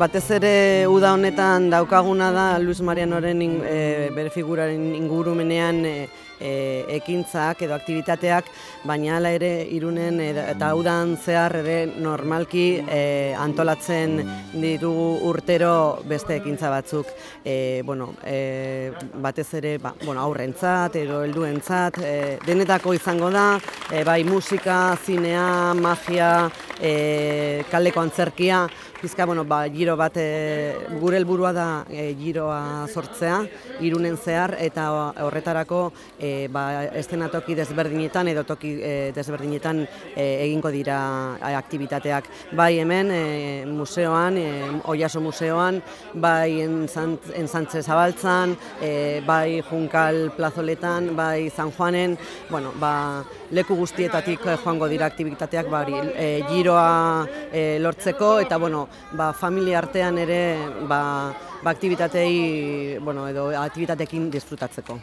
batez ere uda honetan daukaguna da Luis Marianoren ing- e, bere figuraren ingurumenean e, e, ekintzak edo aktivitateak, baina hala ere irunen e, eta udan zehar ere normalki e, antolatzen ditugu urtero beste ekintza batzuk. E, bueno, e, batez ere ba, bueno, aurrentzat edo helduentzat e, denetako izango da, e, bai musika, zinea, magia, e, kaleko antzerkia, pizka, bueno, ba, giro bat, e, gure helburua da e, giroa sortzea, irunen zehar, eta horretarako e, ba, estenatoki desberdinetan edo toki e, desberdinetan e, egingo dira aktibitateak. Bai hemen, e, museoan, e, Oiaso museoan, bai enzant, enzantze zabaltzan, e, bai Junkal plazoletan, bai San Juanen, bueno, ba, leku guztietatik joango dira aktibitateak bari, e, giroa e, lortzeko eta bueno, ba, familia artean ere ba, ba aktivitatei, bueno, edo aktivitatekin disfrutatzeko.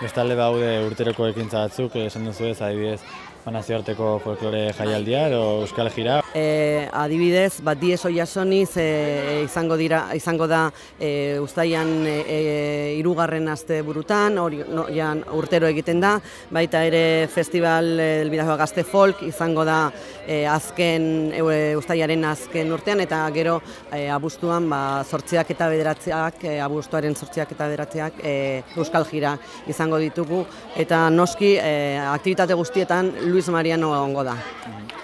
Bestalde baude urteroko ekintza batzuk, eh, esan duzu ez, adibidez, ba, nazioarteko folklore jaialdia edo euskal jira. E, adibidez, bat diez oiasoniz e, izango dira izango da e, uztailan e, e, irugarren aste burutan, hori no, jan, urtero egiten da, baita ere festival e, Elbidazoa Gazte Folk izango da e, azken e, uztailaren azken urtean eta gero e, abuztuan ba, sortziak eta bederatziak, e, abuztuaren sortziak eta bederatziak e, euskal jira izango ditugu eta noski e, aktivitate guztietan Luis Mariano egongo da.